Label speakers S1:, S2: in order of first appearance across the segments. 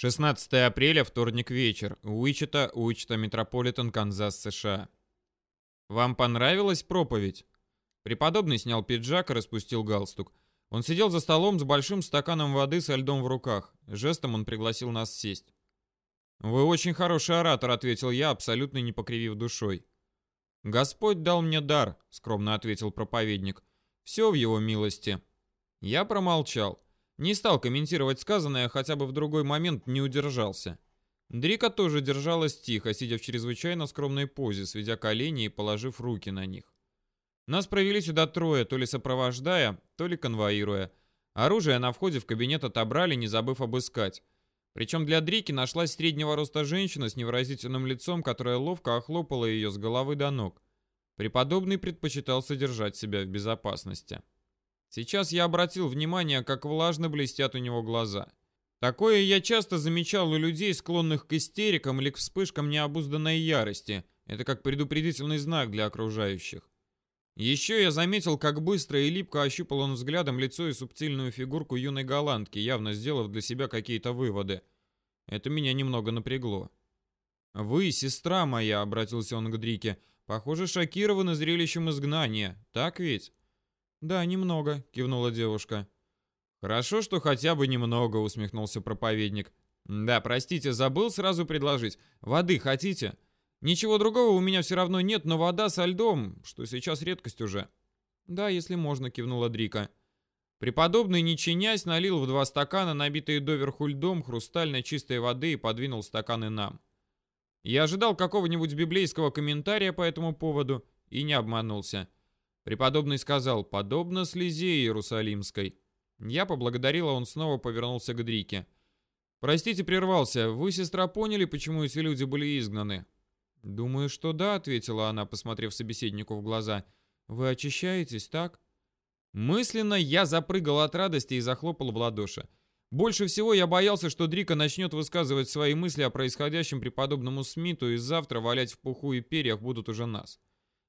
S1: 16 апреля, вторник вечер. Уичита, Уичита Метрополитен, Канзас, США. Вам понравилась проповедь? Преподобный снял пиджак и распустил галстук. Он сидел за столом с большим стаканом воды со льдом в руках. Жестом он пригласил нас сесть. «Вы очень хороший оратор», — ответил я, абсолютно не покривив душой. «Господь дал мне дар», — скромно ответил проповедник. «Все в его милости». Я промолчал. Не стал комментировать сказанное, хотя бы в другой момент не удержался. Дрика тоже держалась тихо, сидя в чрезвычайно скромной позе, сведя колени и положив руки на них. Нас провели сюда трое, то ли сопровождая, то ли конвоируя. Оружие на входе в кабинет отобрали, не забыв обыскать. Причем для Дрики нашлась среднего роста женщина с невыразительным лицом, которая ловко охлопала ее с головы до ног. Преподобный предпочитал содержать себя в безопасности. Сейчас я обратил внимание, как влажно блестят у него глаза. Такое я часто замечал у людей, склонных к истерикам или к вспышкам необузданной ярости. Это как предупредительный знак для окружающих. Еще я заметил, как быстро и липко ощупал он взглядом лицо и субтильную фигурку юной голландки, явно сделав для себя какие-то выводы. Это меня немного напрягло. «Вы, сестра моя», — обратился он к Дрике, — «похоже, шокированы зрелищем изгнания, так ведь?» «Да, немного», — кивнула девушка. «Хорошо, что хотя бы немного», — усмехнулся проповедник. «Да, простите, забыл сразу предложить. Воды хотите? Ничего другого у меня все равно нет, но вода со льдом, что сейчас редкость уже». «Да, если можно», — кивнула Дрика. Преподобный, не чинясь, налил в два стакана, набитые доверху льдом, хрустальной чистой воды и подвинул стаканы нам. Я ожидал какого-нибудь библейского комментария по этому поводу и не обманулся. Преподобный сказал, подобно слезе Иерусалимской. Я поблагодарил, а он снова повернулся к Дрике. «Простите, прервался. Вы, сестра, поняли, почему эти люди были изгнаны?» «Думаю, что да», — ответила она, посмотрев собеседнику в глаза. «Вы очищаетесь, так?» Мысленно я запрыгал от радости и захлопал в ладоши. Больше всего я боялся, что Дрика начнет высказывать свои мысли о происходящем преподобному Смиту, и завтра валять в пуху и перьях будут уже нас.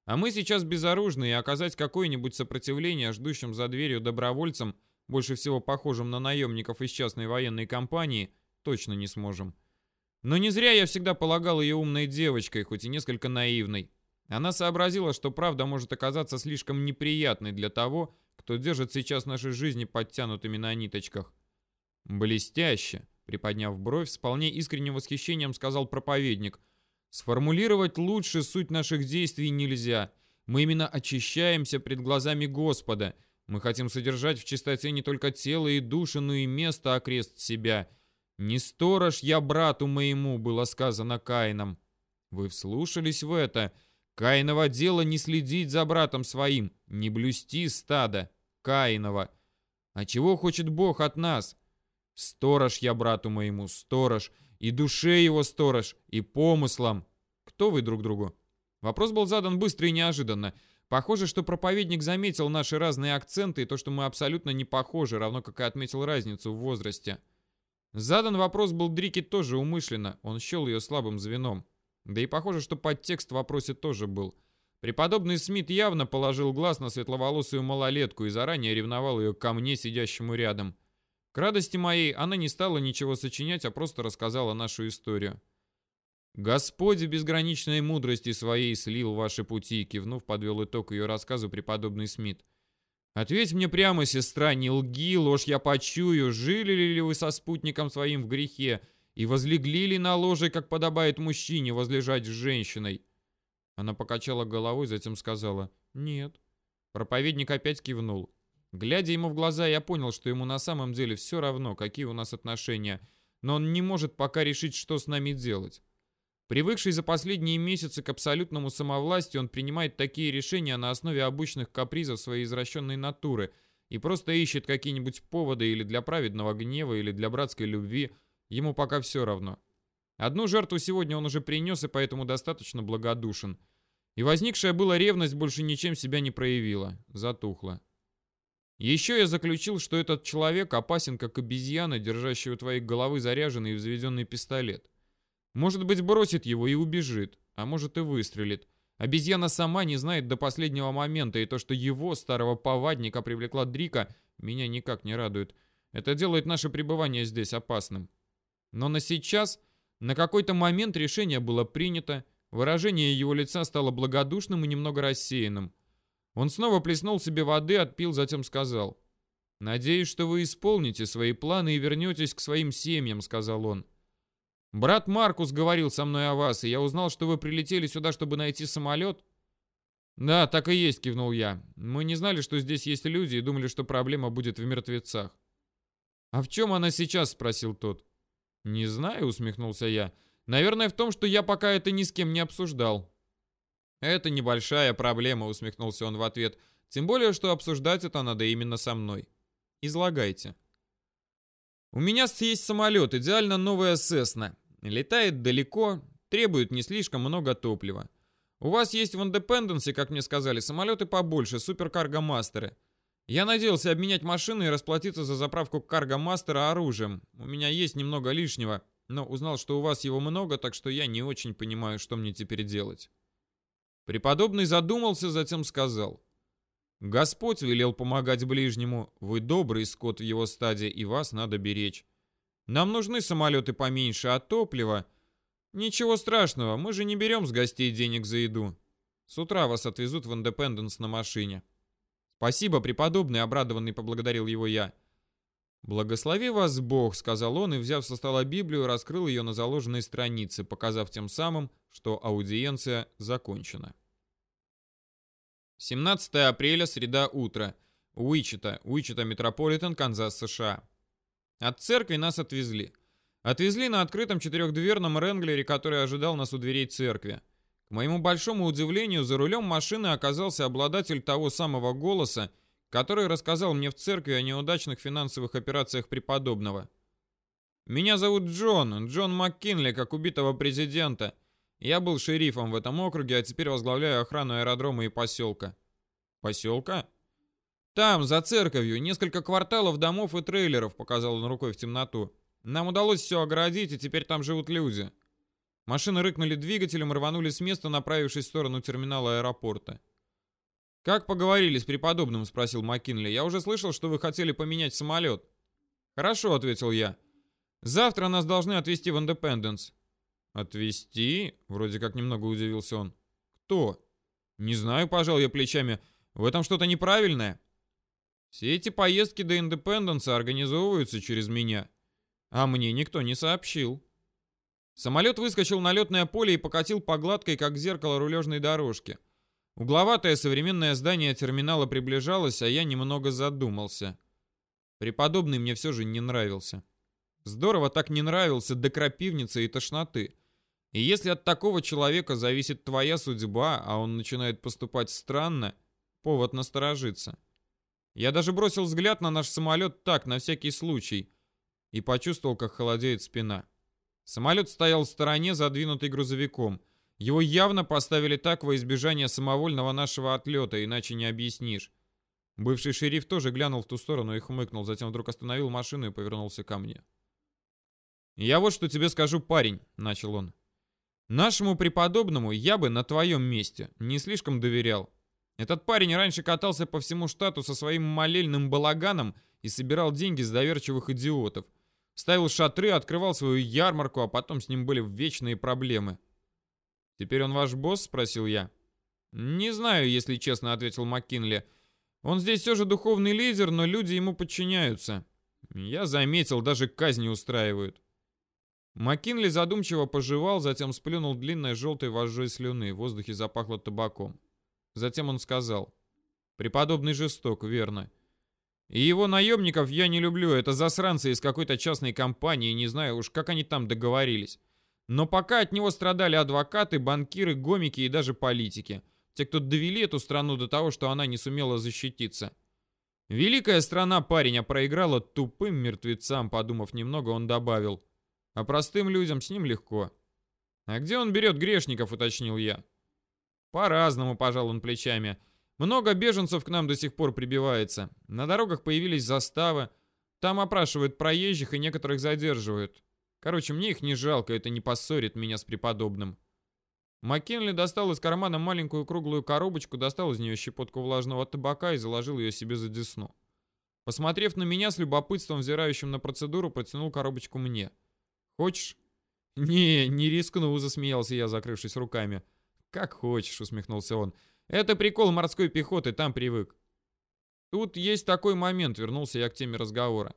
S1: А мы сейчас безоружны, и оказать какое-нибудь сопротивление ждущим за дверью добровольцам, больше всего похожим на наемников из частной военной компании, точно не сможем. Но не зря я всегда полагал ее умной девочкой, хоть и несколько наивной. Она сообразила, что правда может оказаться слишком неприятной для того, кто держит сейчас наши жизни подтянутыми на ниточках. «Блестяще!» — приподняв бровь, с вполне искренним восхищением сказал проповедник. Сформулировать лучше суть наших действий нельзя. Мы именно очищаемся пред глазами Господа. Мы хотим содержать в чистоте не только тело и душу, но и место окрест себя. «Не сторож я брату моему», — было сказано Каином. Вы вслушались в это? Каиново дело не следить за братом своим, не блюсти стада. Каинова. А чего хочет Бог от нас? Сторож я брату моему, сторож. И душе его сторож, и помыслам. Кто вы друг другу? Вопрос был задан быстро и неожиданно. Похоже, что проповедник заметил наши разные акценты и то, что мы абсолютно не похожи, равно как и отметил разницу в возрасте. Задан вопрос был Дрике тоже умышленно, он счел ее слабым звеном. Да и похоже, что подтекст в вопросе тоже был. Преподобный Смит явно положил глаз на светловолосую малолетку и заранее ревновал ее ко мне, сидящему рядом. К радости моей она не стала ничего сочинять, а просто рассказала нашу историю. «Господь в безграничной мудрости своей слил ваши пути», кивнув, подвел итог ее рассказу преподобный Смит. «Ответь мне прямо, сестра, не лги, ложь я почую, жили ли вы со спутником своим в грехе и возлегли ли на ложе, как подобает мужчине возлежать с женщиной?» Она покачала головой, затем сказала «Нет». Проповедник опять кивнул. Глядя ему в глаза, я понял, что ему на самом деле все равно, какие у нас отношения, но он не может пока решить, что с нами делать. Привыкший за последние месяцы к абсолютному самовластию, он принимает такие решения на основе обычных капризов своей извращенной натуры и просто ищет какие-нибудь поводы или для праведного гнева, или для братской любви, ему пока все равно. Одну жертву сегодня он уже принес и поэтому достаточно благодушен. И возникшая была ревность больше ничем себя не проявила, затухла. Еще я заключил, что этот человек опасен, как обезьяна, держащая у твоей головы заряженный и взведенный пистолет. Может быть, бросит его и убежит, а может и выстрелит. Обезьяна сама не знает до последнего момента, и то, что его, старого повадника, привлекла Дрика, меня никак не радует. Это делает наше пребывание здесь опасным. Но на сейчас, на какой-то момент решение было принято, выражение его лица стало благодушным и немного рассеянным. Он снова плеснул себе воды, отпил, затем сказал. «Надеюсь, что вы исполните свои планы и вернетесь к своим семьям», — сказал он. «Брат Маркус говорил со мной о вас, и я узнал, что вы прилетели сюда, чтобы найти самолет». «Да, так и есть», — кивнул я. «Мы не знали, что здесь есть люди, и думали, что проблема будет в мертвецах». «А в чем она сейчас?» — спросил тот. «Не знаю», — усмехнулся я. «Наверное, в том, что я пока это ни с кем не обсуждал». «Это небольшая проблема», — усмехнулся он в ответ. «Тем более, что обсуждать это надо именно со мной. Излагайте». «У меня есть самолет, идеально новая Cessna. Летает далеко, требует не слишком много топлива. У вас есть в Индепенденсе, как мне сказали, самолеты побольше, суперкарго-мастеры. Я надеялся обменять машины и расплатиться за заправку карго-мастера оружием. У меня есть немного лишнего, но узнал, что у вас его много, так что я не очень понимаю, что мне теперь делать. Преподобный задумался, затем сказал. Господь велел помогать ближнему. Вы добрый скот в его стаде, и вас надо беречь. Нам нужны самолеты поменьше, а топлива... Ничего страшного, мы же не берем с гостей денег за еду. С утра вас отвезут в Индепенденс на машине. «Спасибо, преподобный», — обрадованно поблагодарил его я. «Благослови вас Бог», — сказал он, и, взяв со стола Библию, раскрыл ее на заложенной странице, показав тем самым, что аудиенция закончена. 17 апреля, среда, утро. Уичита, Уичита Метрополитен, Канзас, США. От церкви нас отвезли. Отвезли на открытом четырехдверном Ренглере, который ожидал нас у дверей церкви. К моему большому удивлению, за рулем машины оказался обладатель того самого голоса, который рассказал мне в церкви о неудачных финансовых операциях преподобного. «Меня зовут Джон, Джон МакКинли, как убитого президента. Я был шерифом в этом округе, а теперь возглавляю охрану аэродрома и поселка». «Поселка?» «Там, за церковью, несколько кварталов домов и трейлеров», — показал он рукой в темноту. «Нам удалось все оградить, и теперь там живут люди». Машины рыкнули двигателем рванули с места, направившись в сторону терминала аэропорта. «Как поговорили с преподобным?» — спросил Маккинли. «Я уже слышал, что вы хотели поменять самолет». «Хорошо», — ответил я. «Завтра нас должны отвезти в Индепенденс». «Отвезти?» — вроде как немного удивился он. «Кто?» «Не знаю», — пожал я плечами. «В этом что-то неправильное?» «Все эти поездки до Индепенденса организовываются через меня. А мне никто не сообщил». Самолет выскочил на летное поле и покатил по гладкой, как зеркало рулежной дорожки. Угловатое современное здание терминала приближалось, а я немного задумался. Преподобный мне все же не нравился. Здорово так не нравился до крапивницы и тошноты. И если от такого человека зависит твоя судьба, а он начинает поступать странно, повод насторожиться. Я даже бросил взгляд на наш самолет так, на всякий случай, и почувствовал, как холодеет спина. Самолет стоял в стороне, задвинутый грузовиком. Его явно поставили так во избежание самовольного нашего отлета, иначе не объяснишь. Бывший шериф тоже глянул в ту сторону и хмыкнул, затем вдруг остановил машину и повернулся ко мне. «Я вот что тебе скажу, парень», — начал он. «Нашему преподобному я бы на твоем месте не слишком доверял. Этот парень раньше катался по всему штату со своим молельным балаганом и собирал деньги с доверчивых идиотов. Ставил шатры, открывал свою ярмарку, а потом с ним были вечные проблемы. «Теперь он ваш босс?» — спросил я. «Не знаю, если честно», — ответил МакКинли. «Он здесь все же духовный лидер, но люди ему подчиняются. Я заметил, даже казни устраивают». МакКинли задумчиво пожевал, затем сплюнул длинной желтой вожжой слюны. В воздухе запахло табаком. Затем он сказал. «Преподобный жесток, верно. И его наемников я не люблю, это засранцы из какой-то частной компании, не знаю уж, как они там договорились. Но пока от него страдали адвокаты, банкиры, гомики и даже политики. Те, кто довели эту страну до того, что она не сумела защититься. Великая страна парень, проиграла тупым мертвецам, подумав немного, он добавил. А простым людям с ним легко. А где он берет грешников, уточнил я. По-разному, пожал он плечами. Много беженцев к нам до сих пор прибивается. На дорогах появились заставы. Там опрашивают проезжих и некоторых задерживают. Короче, мне их не жалко, это не поссорит меня с преподобным. Маккенли достал из кармана маленькую круглую коробочку, достал из нее щепотку влажного табака и заложил ее себе за десну. Посмотрев на меня с любопытством, взирающим на процедуру, протянул коробочку мне. Хочешь?» «Не, не рискну», — засмеялся я, закрывшись руками. «Как хочешь», — усмехнулся он. «Это прикол морской пехоты, там привык». Тут есть такой момент, вернулся я к теме разговора.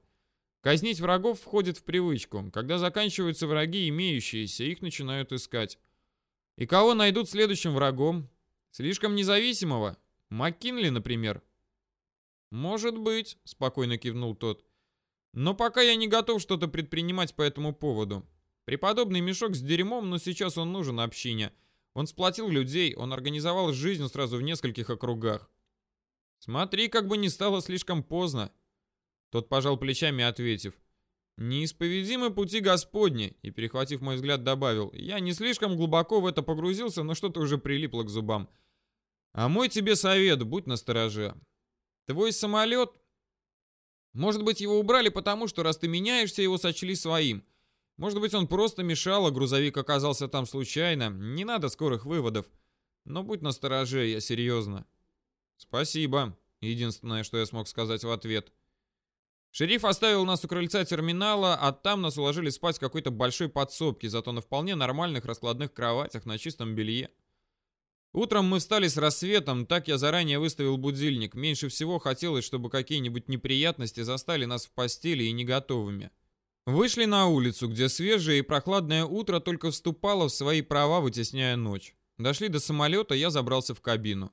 S1: Казнить врагов входит в привычку. Когда заканчиваются враги, имеющиеся, их начинают искать. И кого найдут следующим врагом? Слишком независимого? МакКинли, например? Может быть, спокойно кивнул тот. Но пока я не готов что-то предпринимать по этому поводу. Преподобный мешок с дерьмом, но сейчас он нужен общине. Он сплотил людей, он организовал жизнь сразу в нескольких округах. Смотри, как бы не стало слишком поздно. Тот пожал плечами, ответив. «Неисповедимы пути Господни», и, перехватив мой взгляд, добавил. «Я не слишком глубоко в это погрузился, но что-то уже прилипло к зубам. А мой тебе совет, будь настороже. Твой самолет... Может быть, его убрали потому, что раз ты меняешься, его сочли своим. Может быть, он просто мешал, а грузовик оказался там случайно. Не надо скорых выводов. Но будь настороже, я серьезно». «Спасибо», — единственное, что я смог сказать в ответ. Шериф оставил нас у крыльца терминала, а там нас уложили спать в какой-то большой подсобке, зато на вполне нормальных раскладных кроватях на чистом белье. Утром мы встали с рассветом, так я заранее выставил будильник. Меньше всего хотелось, чтобы какие-нибудь неприятности застали нас в постели и не готовыми. Вышли на улицу, где свежее и прохладное утро только вступало в свои права, вытесняя ночь. Дошли до самолета, я забрался в кабину.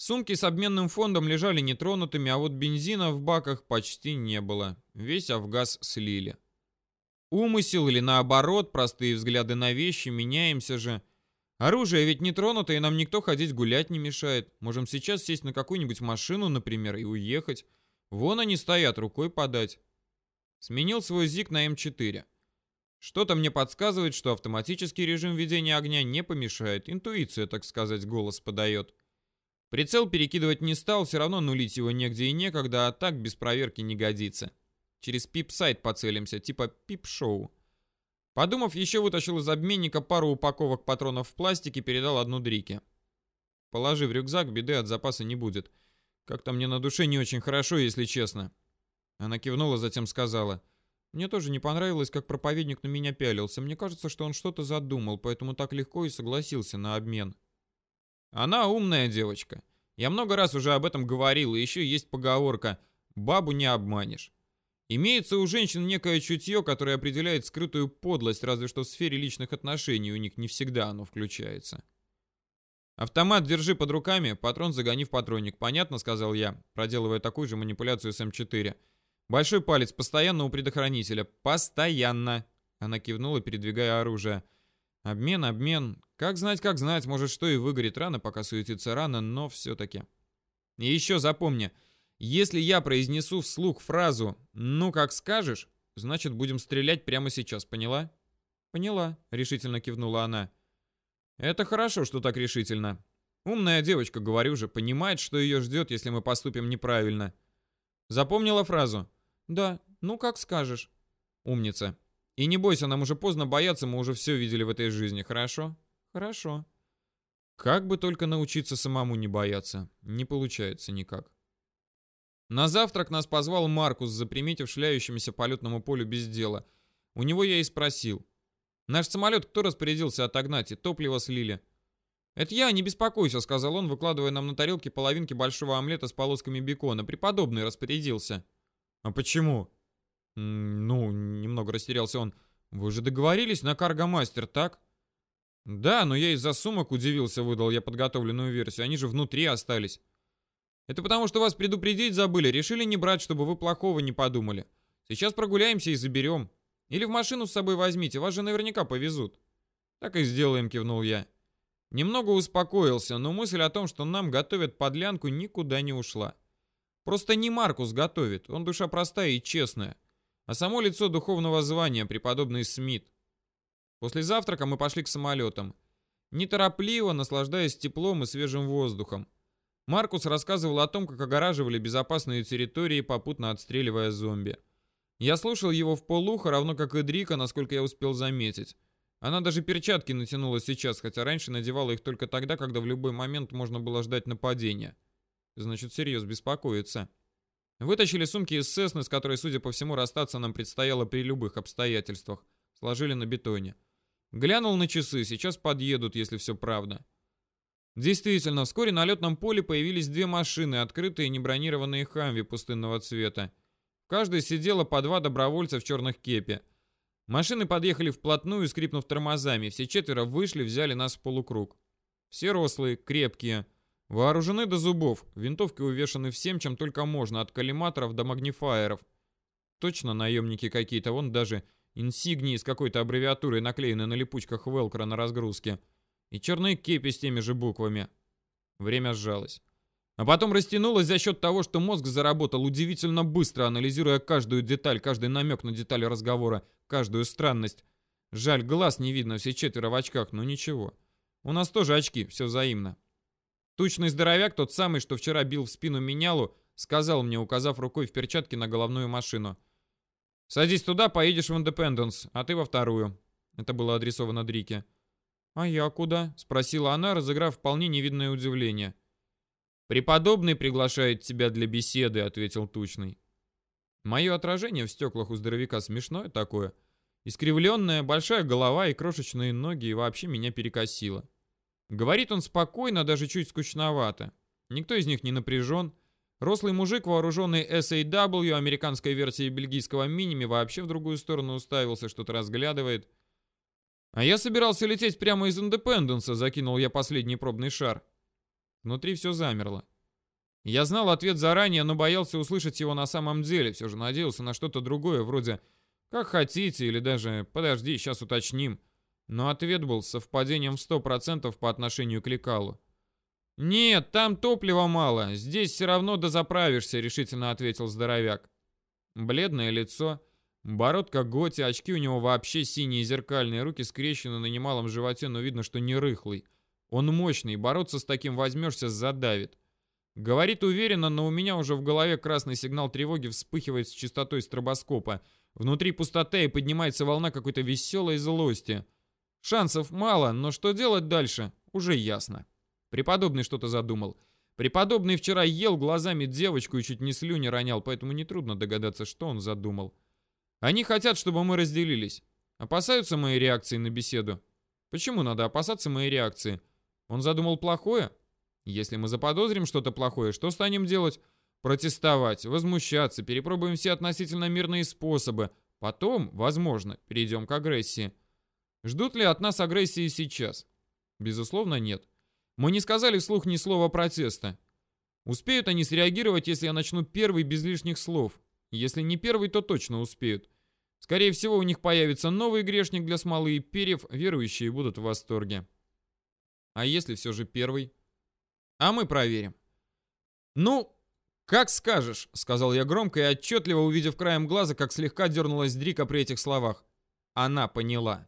S1: Сумки с обменным фондом лежали нетронутыми, а вот бензина в баках почти не было. Весь Афгаз слили. Умысел или наоборот, простые взгляды на вещи, меняемся же. Оружие ведь не тронуто, и нам никто ходить гулять не мешает. Можем сейчас сесть на какую-нибудь машину, например, и уехать. Вон они стоят, рукой подать. Сменил свой ЗИК на М4. Что-то мне подсказывает, что автоматический режим ведения огня не помешает. Интуиция, так сказать, голос подает. Прицел перекидывать не стал, все равно нулить его негде и некогда, а так без проверки не годится. Через пип-сайт поцелимся, типа пип-шоу. Подумав, еще вытащил из обменника пару упаковок патронов в пластике, передал одну Дрике. Положи в рюкзак, беды от запаса не будет. Как-то мне на душе не очень хорошо, если честно. Она кивнула, затем сказала. Мне тоже не понравилось, как проповедник на меня пялился. Мне кажется, что он что-то задумал, поэтому так легко и согласился на обмен. Она умная девочка. Я много раз уже об этом говорил, и еще есть поговорка «бабу не обманешь». Имеется у женщин некое чутье, которое определяет скрытую подлость, разве что в сфере личных отношений у них не всегда оно включается. «Автомат держи под руками, патрон загони в патронник. Понятно?» — сказал я, проделывая такую же манипуляцию с М4. «Большой палец постоянно у предохранителя. Постоянно!» Она кивнула, передвигая оружие. «Обмен, обмен. Как знать, как знать, может, что и выгорит рано, пока суетится рано, но все-таки. И еще запомни, если я произнесу вслух фразу «ну как скажешь», значит будем стрелять прямо сейчас, поняла? Поняла, решительно кивнула она. Это хорошо, что так решительно. Умная девочка, говорю же, понимает, что ее ждет, если мы поступим неправильно. Запомнила фразу? Да, ну как скажешь. Умница. И не бойся, нам уже поздно бояться, мы уже все видели в этой жизни, хорошо? Хорошо. Как бы только научиться самому не бояться. Не получается никак. На завтрак нас позвал Маркус, заприметив шляющимся полетному полю без дела. У него я и спросил. Наш самолет кто распорядился отогнать и топливо слили? «Это я, не беспокойся», — сказал он, выкладывая нам на тарелке половинки большого омлета с полосками бекона. Преподобный распорядился. «А почему?» «Ну, немного растерялся он. Вы же договорились на каргомастер, так?» «Да, но я из-за сумок удивился, выдал я подготовленную версию. Они же внутри остались». «Это потому, что вас предупредить забыли. Решили не брать, чтобы вы плохого не подумали. Сейчас прогуляемся и заберем. Или в машину с собой возьмите, вас же наверняка повезут». «Так и сделаем», — кивнул я. Немного успокоился, но мысль о том, что нам готовят подлянку, никуда не ушла. Просто не Маркус готовит, он душа простая и честная, а само лицо духовного звания, преподобный Смит. После завтрака мы пошли к самолетам. Неторопливо, наслаждаясь теплом и свежим воздухом. Маркус рассказывал о том, как огораживали безопасные территории, попутно отстреливая зомби. Я слушал его в полухо, равно как и Дрика, насколько я успел заметить. Она даже перчатки натянула сейчас, хотя раньше надевала их только тогда, когда в любой момент можно было ждать нападения. Значит, серьез беспокоится. Вытащили сумки из Сесны, с которой, судя по всему, расстаться нам предстояло при любых обстоятельствах. Сложили на бетоне. Глянул на часы, сейчас подъедут, если все правда. Действительно, вскоре на летном поле появились две машины, открытые небронированные хамви пустынного цвета. В каждой сидело по два добровольца в черных кепе. Машины подъехали вплотную, скрипнув тормозами. Все четверо вышли, взяли нас в полукруг. Все рослые, крепкие, вооружены до зубов, винтовки увешаны всем, чем только можно, от коллиматоров до магнифайеров. Точно наемники какие-то, вон даже инсигнии с какой-то аббревиатурой наклеены на липучках велкро на разгрузке. И черные кепи с теми же буквами. Время сжалось. А потом растянулось за счет того, что мозг заработал удивительно быстро, анализируя каждую деталь, каждый намек на детали разговора, каждую странность. Жаль, глаз не видно, все четверо в очках, но ничего. У нас тоже очки, все взаимно. Тучный здоровяк, тот самый, что вчера бил в спину менялу, сказал мне, указав рукой в перчатке на головную машину. «Садись туда, поедешь в Индепенденс, а ты во вторую». Это было адресовано Дрике. «А я куда?» — спросила она, разыграв вполне невидное удивление. «Преподобный приглашает тебя для беседы», — ответил Тучный. Мое отражение в стеклах у здоровяка смешное такое. Искривленная, большая голова и крошечные ноги, и вообще меня перекосило. Говорит он спокойно, даже чуть скучновато. Никто из них не напряжен. Рослый мужик, вооруженный SAW, американской версией бельгийского миними, вообще в другую сторону уставился, что-то разглядывает. А я собирался лететь прямо из Индепенденса, закинул я последний пробный шар. Внутри все замерло. Я знал ответ заранее, но боялся услышать его на самом деле. Все же надеялся на что-то другое, вроде «как хотите» или даже «подожди, сейчас уточним». Но ответ был совпадением в 100% по отношению к лекалу. «Нет, там топлива мало, здесь все равно дозаправишься», — решительно ответил здоровяк. Бледное лицо, бородка Готи, очки у него вообще синие зеркальные, руки скрещены на немалом животе, но видно, что не рыхлый. Он мощный, бороться с таким возьмешься задавит. Говорит уверенно, но у меня уже в голове красный сигнал тревоги вспыхивает с частотой стробоскопа. Внутри пустота и поднимается волна какой-то веселой злости. Шансов мало, но что делать дальше, уже ясно. Преподобный что-то задумал. Преподобный вчера ел глазами девочку и чуть не слюни ронял, поэтому нетрудно догадаться, что он задумал. Они хотят, чтобы мы разделились. Опасаются моей реакции на беседу. Почему надо опасаться моей реакции? Он задумал плохое? Если мы заподозрим что-то плохое, что станем делать? Протестовать, возмущаться, перепробуем все относительно мирные способы. Потом, возможно, перейдем к агрессии. Ждут ли от нас агрессии сейчас? Безусловно, нет. Мы не сказали вслух ни слова протеста. Успеют они среагировать, если я начну первый без лишних слов. Если не первый, то точно успеют. Скорее всего, у них появится новый грешник для смолы и перьев, верующие будут в восторге. А если все же первый? А мы проверим. Ну, как скажешь, сказал я громко и отчетливо, увидев краем глаза, как слегка дернулась Дрика при этих словах. Она поняла.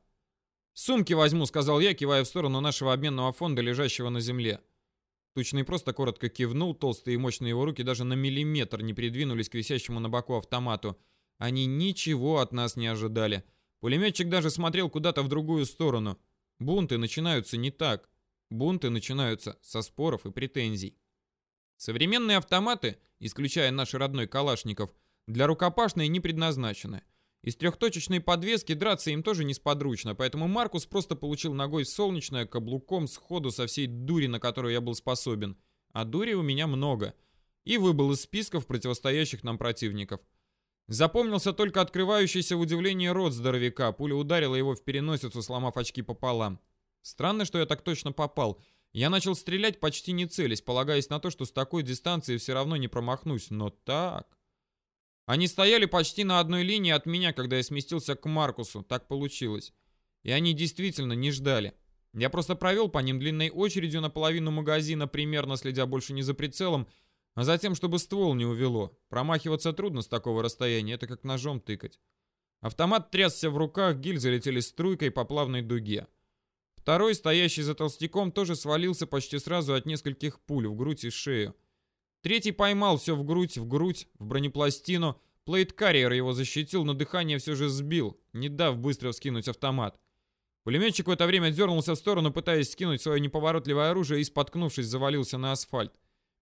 S1: «Сумки возьму», — сказал я, кивая в сторону нашего обменного фонда, лежащего на земле. Тучный просто коротко кивнул, толстые и мощные его руки даже на миллиметр не придвинулись к висящему на боку автомату. Они ничего от нас не ожидали. Пулеметчик даже смотрел куда-то в другую сторону. Бунты начинаются не так. Бунты начинаются со споров и претензий. Современные автоматы, исключая наш родной Калашников, для рукопашной не предназначены. Из трехточечной подвески драться им тоже несподручно, поэтому Маркус просто получил ногой солнечное каблуком сходу со всей дури, на которую я был способен. А дури у меня много. И выбыл из списков противостоящих нам противников. Запомнился только открывающийся в удивлении рот здоровяка. Пуля ударила его в переносицу, сломав очки пополам. Странно, что я так точно попал. Я начал стрелять почти не целясь, полагаясь на то, что с такой дистанции все равно не промахнусь. Но так... Они стояли почти на одной линии от меня, когда я сместился к Маркусу. Так получилось. И они действительно не ждали. Я просто провел по ним длинной очередью на половину магазина, примерно следя больше не за прицелом, а за тем, чтобы ствол не увело. Промахиваться трудно с такого расстояния, это как ножом тыкать. Автомат трясся в руках, гильзы летели струйкой по плавной дуге. Второй, стоящий за толстяком, тоже свалился почти сразу от нескольких пуль в грудь и шею. Третий поймал все в грудь, в грудь, в бронепластину. Плейт-карьер его защитил, но дыхание все же сбил, не дав быстро вскинуть автомат. Пулеметчик в это время дернулся в сторону, пытаясь скинуть свое неповоротливое оружие и, споткнувшись, завалился на асфальт.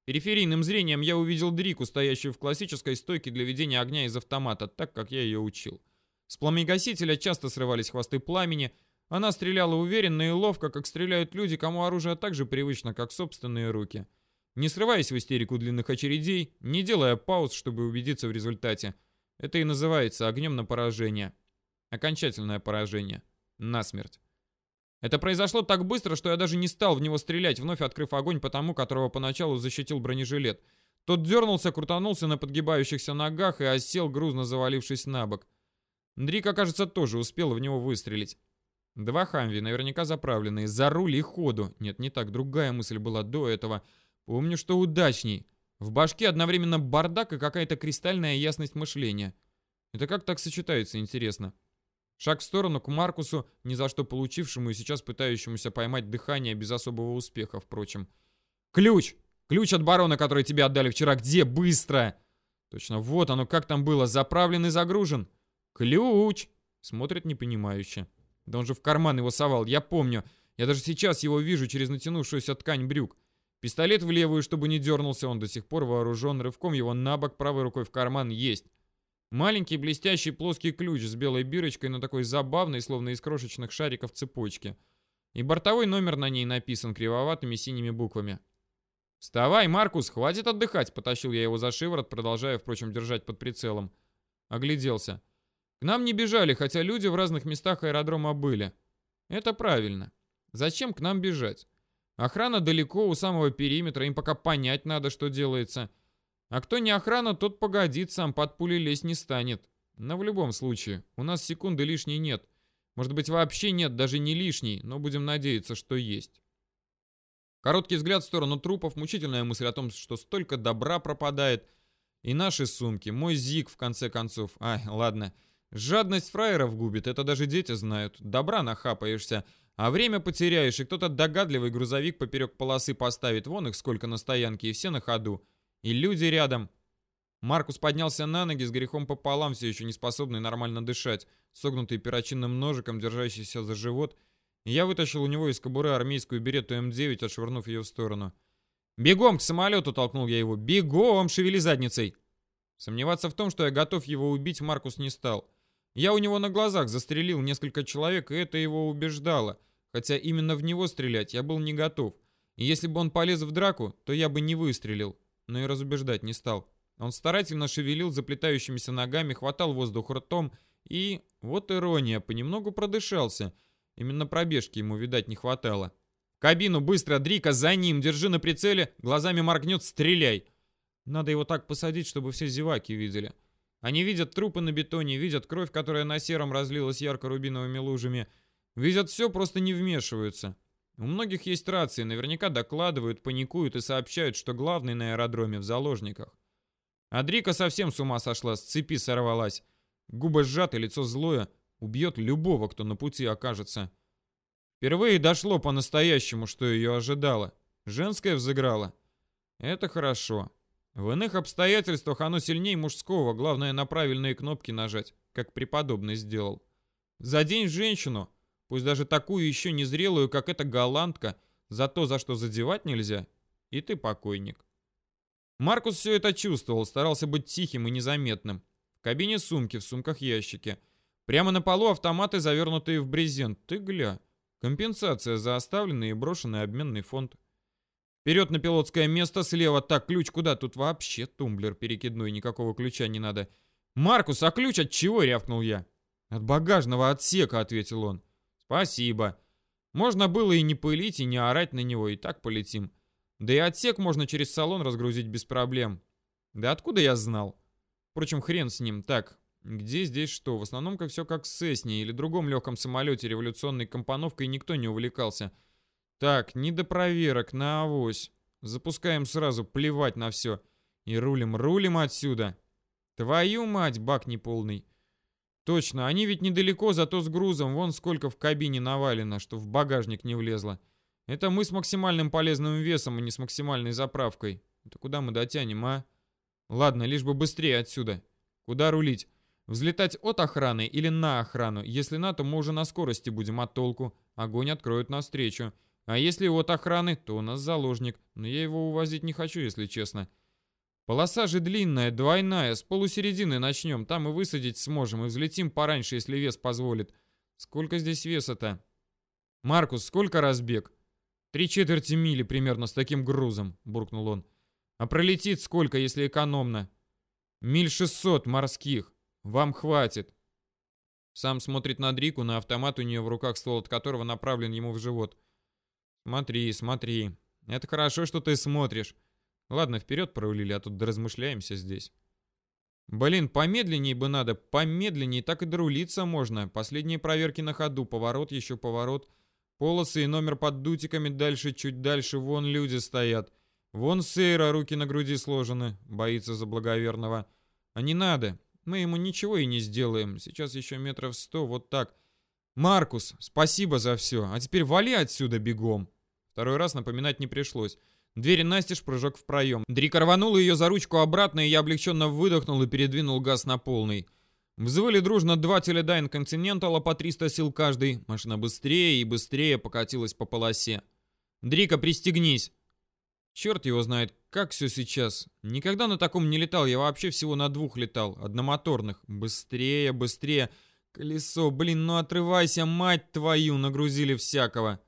S1: Периферийным зрением я увидел Дрику, стоящую в классической стойке для ведения огня из автомата, так как я ее учил. С пламегасителя часто срывались хвосты пламени, она стреляла уверенно и ловко, как стреляют люди, кому оружие так же привычно, как собственные руки. Не срываясь в истерику длинных очередей, не делая пауз, чтобы убедиться в результате. Это и называется огнем на поражение. Окончательное поражение. Насмерть. Это произошло так быстро, что я даже не стал в него стрелять, вновь открыв огонь по тому, которого поначалу защитил бронежилет. Тот дернулся, крутанулся на подгибающихся ногах и осел, грузно завалившись на бок. Дрика, кажется, тоже успел в него выстрелить. Два хамви, наверняка заправленные, за руль и ходу. Нет, не так, другая мысль была до этого. Помню, что удачней. В башке одновременно бардак и какая-то кристальная ясность мышления. Это как так сочетается, интересно? Шаг в сторону к Маркусу, ни за что получившему и сейчас пытающемуся поймать дыхание без особого успеха, впрочем. «Ключ! Ключ от барона, который тебе отдали вчера, где? Быстро!» «Точно, вот оно, как там было, заправлен и загружен!» «Ключ!» Смотрит непонимающе. «Да он же в карман его совал, я помню. Я даже сейчас его вижу через натянувшуюся ткань брюк. Пистолет в левую, чтобы не дернулся, он до сих пор вооружен. Рывком его на бок, правой рукой в карман есть. Маленький блестящий плоский ключ с белой бирочкой на такой забавной, словно из крошечных шариков цепочке. И бортовой номер на ней написан кривоватыми синими буквами. «Вставай, Маркус, хватит отдыхать!» Потащил я его за шиворот, продолжая, впрочем, держать под прицелом. Огляделся. К нам не бежали, хотя люди в разных местах аэродрома были. Это правильно. Зачем к нам бежать? Охрана далеко, у самого периметра, им пока понять надо, что делается. А кто не охрана, тот погодит, сам под пули лезть не станет. Но в любом случае, у нас секунды лишней нет. Может быть, вообще нет, даже не лишней, но будем надеяться, что есть. Короткий взгляд в сторону трупов, мучительная мысль о том, что столько добра пропадает. И наши сумки, мой зиг, в конце концов. Ай, ладно. Жадность фраеров губит, это даже дети знают. Добра нахапаешься, а время потеряешь, и кто-то догадливый грузовик поперек полосы поставит. Вон их сколько на стоянке, и все на ходу. И люди рядом. Маркус поднялся на ноги с грехом пополам, все еще не способный нормально дышать, согнутый перочинным ножиком, держащийся за живот. Я вытащил у него из кобуры армейскую берету М9, отшвырнув ее в сторону. «Бегом к самолету!» — толкнул я его. «Бегом! Шевели задницей!» Сомневаться в том, что я готов его убить, Маркус не стал. Я у него на глазах застрелил несколько человек, и это его убеждало. Хотя именно в него стрелять я был не готов. И если бы он полез в драку, то я бы не выстрелил но и разубеждать не стал. Он старательно шевелил заплетающимися ногами, хватал воздух ртом и, вот ирония, понемногу продышался. Именно пробежки ему, видать, не хватало. «В кабину, быстро, Дрика, за ним, держи на прицеле, глазами моргнет, стреляй!» Надо его так посадить, чтобы все зеваки видели. Они видят трупы на бетоне, видят кровь, которая на сером разлилась ярко-рубиновыми лужами. Видят все, просто не вмешиваются. У многих есть рации, наверняка докладывают, паникуют и сообщают, что главный на аэродроме в заложниках. Адрика совсем с ума сошла, с цепи сорвалась. Губы сжаты, лицо злое. Убьет любого, кто на пути окажется. Впервые дошло по-настоящему, что ее ожидало. Женское взыграло. Это хорошо. В иных обстоятельствах оно сильнее мужского, главное на правильные кнопки нажать, как преподобный сделал. За день женщину пусть даже такую еще незрелую, как эта голландка, за то, за что задевать нельзя, и ты покойник. Маркус все это чувствовал, старался быть тихим и незаметным. В кабине сумки, в сумках ящики. Прямо на полу автоматы, завернутые в брезент. Ты гля. Компенсация за оставленный и брошенный обменный фонд. Вперед на пилотское место, слева. Так, ключ куда? Тут вообще тумблер перекидной, никакого ключа не надо. «Маркус, а ключ от чего?» — рявкнул я. «От багажного отсека», — ответил он. «Спасибо. Можно было и не пылить, и не орать на него, и так полетим. Да и отсек можно через салон разгрузить без проблем. Да откуда я знал? Впрочем, хрен с ним. Так, где здесь что? В основном как все как с Сесни или другом легком самолете революционной компоновкой никто не увлекался. Так, не до проверок, на авось. Запускаем сразу, плевать на все. И рулим, рулим отсюда. Твою мать, бак неполный. Точно, они ведь недалеко, зато с грузом. Вон сколько в кабине навалено, что в багажник не влезло. Это мы с максимальным полезным весом, а не с максимальной заправкой. Это куда мы дотянем, а? Ладно, лишь бы быстрее отсюда. Куда рулить? Взлетать от охраны или на охрану? Если на, то мы уже на скорости будем, от толку. Огонь откроют навстречу. А если от охраны, то у нас заложник. Но я его увозить не хочу, если честно. Полоса же длинная, двойная, с полусередины начнем, там и высадить сможем, и взлетим пораньше, если вес позволит. Сколько здесь веса-то? Маркус, сколько разбег? Три четверти мили примерно с таким грузом, буркнул он. А пролетит сколько, если экономно? Миль шестьсот морских. Вам хватит. Сам смотрит на Дрику, на автомат у нее в руках, ствол от которого направлен ему в живот. Смотри, смотри. Это хорошо, что ты смотришь. Ладно, вперед прорулили, а тут доразмышляемся здесь. Блин, помедленнее бы надо, помедленнее, так и дорулиться можно. Последние проверки на ходу, поворот, еще поворот. Полосы и номер под дутиками, дальше, чуть дальше, вон люди стоят. Вон Сейра, руки на груди сложены, боится за благоверного. А не надо, мы ему ничего и не сделаем. Сейчас еще метров сто, вот так. Маркус, спасибо за все, а теперь вали отсюда бегом. Второй раз напоминать не пришлось. Двери настежь, прыжок в проем. Дрик рванул ее за ручку обратно, и я облегченно выдохнул и передвинул газ на полный. Взвыли дружно два Теледайн Континентала по 300 сил каждый. Машина быстрее и быстрее покатилась по полосе. «Дрика, пристегнись!» Черт его знает, как все сейчас. Никогда на таком не летал, я вообще всего на двух летал, одномоторных. Быстрее, быстрее. Колесо, блин, ну отрывайся, мать твою, нагрузили всякого.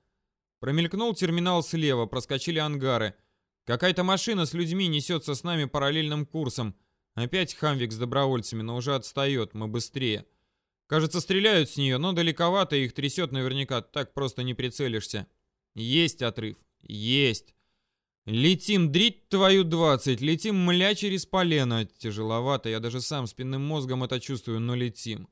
S1: Промелькнул терминал слева, проскочили ангары. Какая-то машина с людьми несется с нами параллельным курсом. Опять Хамвик с добровольцами, но уже отстает, мы быстрее. Кажется, стреляют с нее, но далековато их трясет наверняка, так просто не прицелишься. Есть отрыв, есть. Летим, дрить твою двадцать, летим, мля через полено. Тяжеловато, я даже сам спинным мозгом это чувствую, но летим.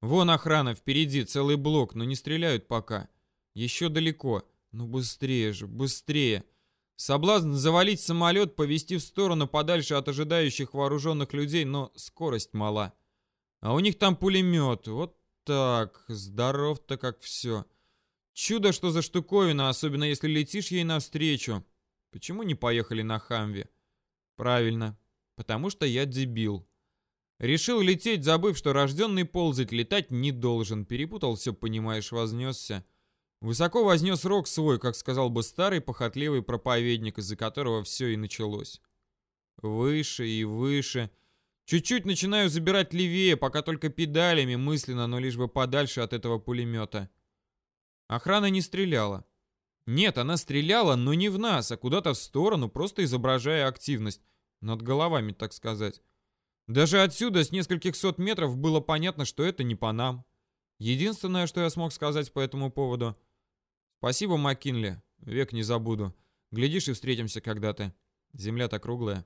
S1: Вон охрана, впереди целый блок, но не стреляют пока. Еще далеко. Ну быстрее же, быстрее. Соблазн завалить самолет, повести в сторону подальше от ожидающих вооруженных людей, но скорость мала. А у них там пулемет. Вот так. Здоров-то как все. Чудо, что за штуковина, особенно если летишь ей навстречу. Почему не поехали на Хамве? Правильно. Потому что я дебил. Решил лететь, забыв, что рожденный ползать летать не должен. Перепутал все, понимаешь, вознесся. Высоко вознес рог свой, как сказал бы старый похотливый проповедник, из-за которого все и началось. Выше и выше. Чуть-чуть начинаю забирать левее, пока только педалями, мысленно, но лишь бы подальше от этого пулемета. Охрана не стреляла. Нет, она стреляла, но не в нас, а куда-то в сторону, просто изображая активность. Над головами, так сказать. Даже отсюда, с нескольких сот метров, было понятно, что это не по нам. Единственное, что я смог сказать по этому поводу — Спасибо, Маккинли. Век не забуду. Глядишь и встретимся когда-то. Земля-то круглая.